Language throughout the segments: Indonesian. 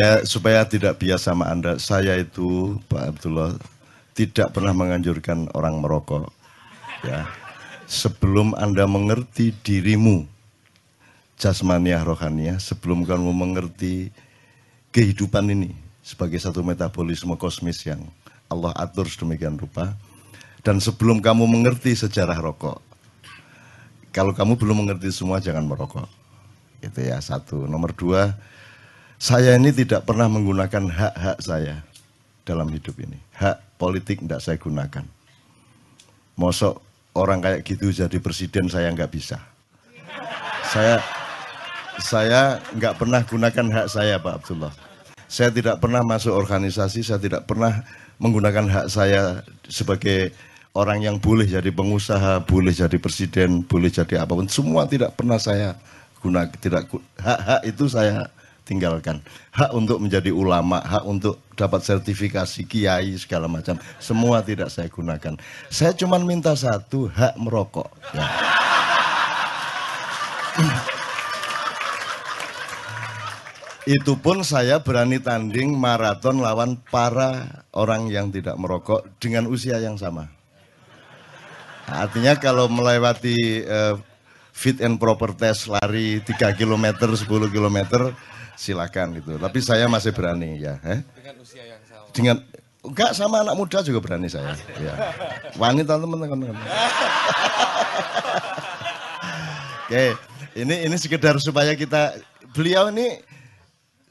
Ya, supaya tidak bias sama Anda, saya itu Pak Abdullah tidak pernah menganjurkan orang merokok. Ya. Sebelum Anda mengerti dirimu jasmaniah rohaniah, sebelum kamu mengerti kehidupan ini sebagai satu metabolisme kosmis yang Allah atur sedemikian rupa, dan sebelum kamu mengerti sejarah rokok, kalau kamu belum mengerti semua jangan merokok. Itu ya satu. Nomor dua, saya ini tidak pernah menggunakan hak-hak saya dalam hidup ini. Hak politik tidak saya gunakan. Mosok orang kayak gitu jadi presiden saya nggak bisa. Saya saya nggak pernah gunakan hak saya Pak Abdullah. Saya tidak pernah masuk organisasi, saya tidak pernah menggunakan hak saya sebagai orang yang boleh jadi pengusaha, boleh jadi presiden, boleh jadi apa pun, semua tidak pernah saya guna tidak hak-hak itu saya tinggalkan. Hak untuk menjadi ulama, hak untuk dapat sertifikasi kiai segala macam, semua tidak saya gunakan. Saya cuma minta satu, hak merokok. Ya. Itu pun saya berani tanding maraton lawan para orang yang tidak merokok dengan usia yang sama. Artinya kalau melewati uh, fit and proper test lari 3 km, 10 km silakan gitu. Tapi saya masih berani ya. Eh? Dengan usia yang sama. Dengan enggak sama anak muda juga berani saya. Ya. Wanita teman-teman. Oke, ini ini sekedar supaya kita beliau ini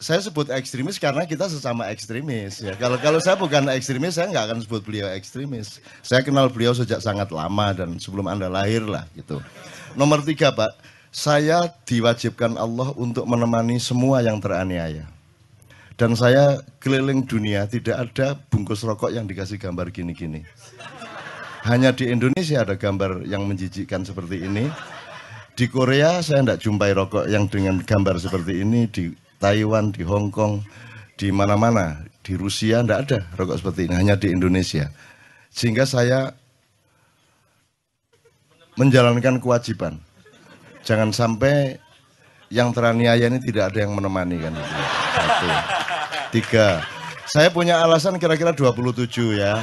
saya sebut ekstremis karena kita sesama ekstremis ya. Kalau kalau saya bukan ekstremis, saya nggak akan sebut beliau ekstremis. Saya kenal beliau sejak sangat lama dan sebelum anda lahir lah gitu. Nomor tiga pak, saya diwajibkan Allah untuk menemani semua yang teraniaya. Dan saya keliling dunia tidak ada bungkus rokok yang dikasih gambar gini-gini. Hanya di Indonesia ada gambar yang menjijikkan seperti ini. Di Korea saya tidak jumpai rokok yang dengan gambar seperti ini. Di Taiwan, di Hong Kong, di mana-mana, di Rusia tidak ada rokok seperti ini, hanya di Indonesia. Sehingga saya menjalankan kewajiban. Jangan sampai yang teraniaya ini tidak ada yang menemani kan. Satu. Tiga. Saya punya alasan kira-kira 27 ya.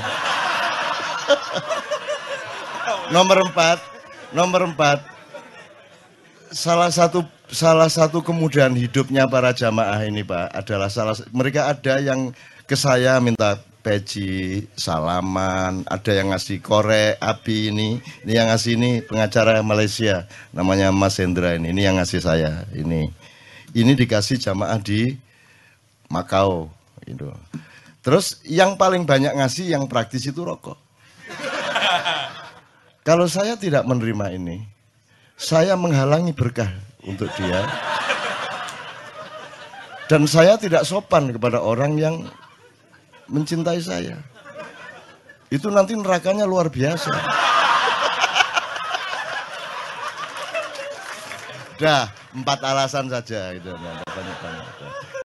nomor empat, nomor empat, salah satu salah satu kemudahan hidupnya para jamaah ini Pak adalah salah mereka ada yang ke saya minta peci, salaman, ada yang ngasih korek, api ini, ini yang ngasih ini pengacara Malaysia, namanya Mas Hendra ini, ini yang ngasih saya, ini, ini dikasih jamaah di Makau, itu. Terus yang paling banyak ngasih yang praktis itu rokok. Kalau saya tidak menerima ini, saya menghalangi berkah untuk dia. Dan saya tidak sopan kepada orang yang mencintai saya. Itu nanti nerakanya luar biasa. Dah, empat alasan saja gitu. Banyak-banyak.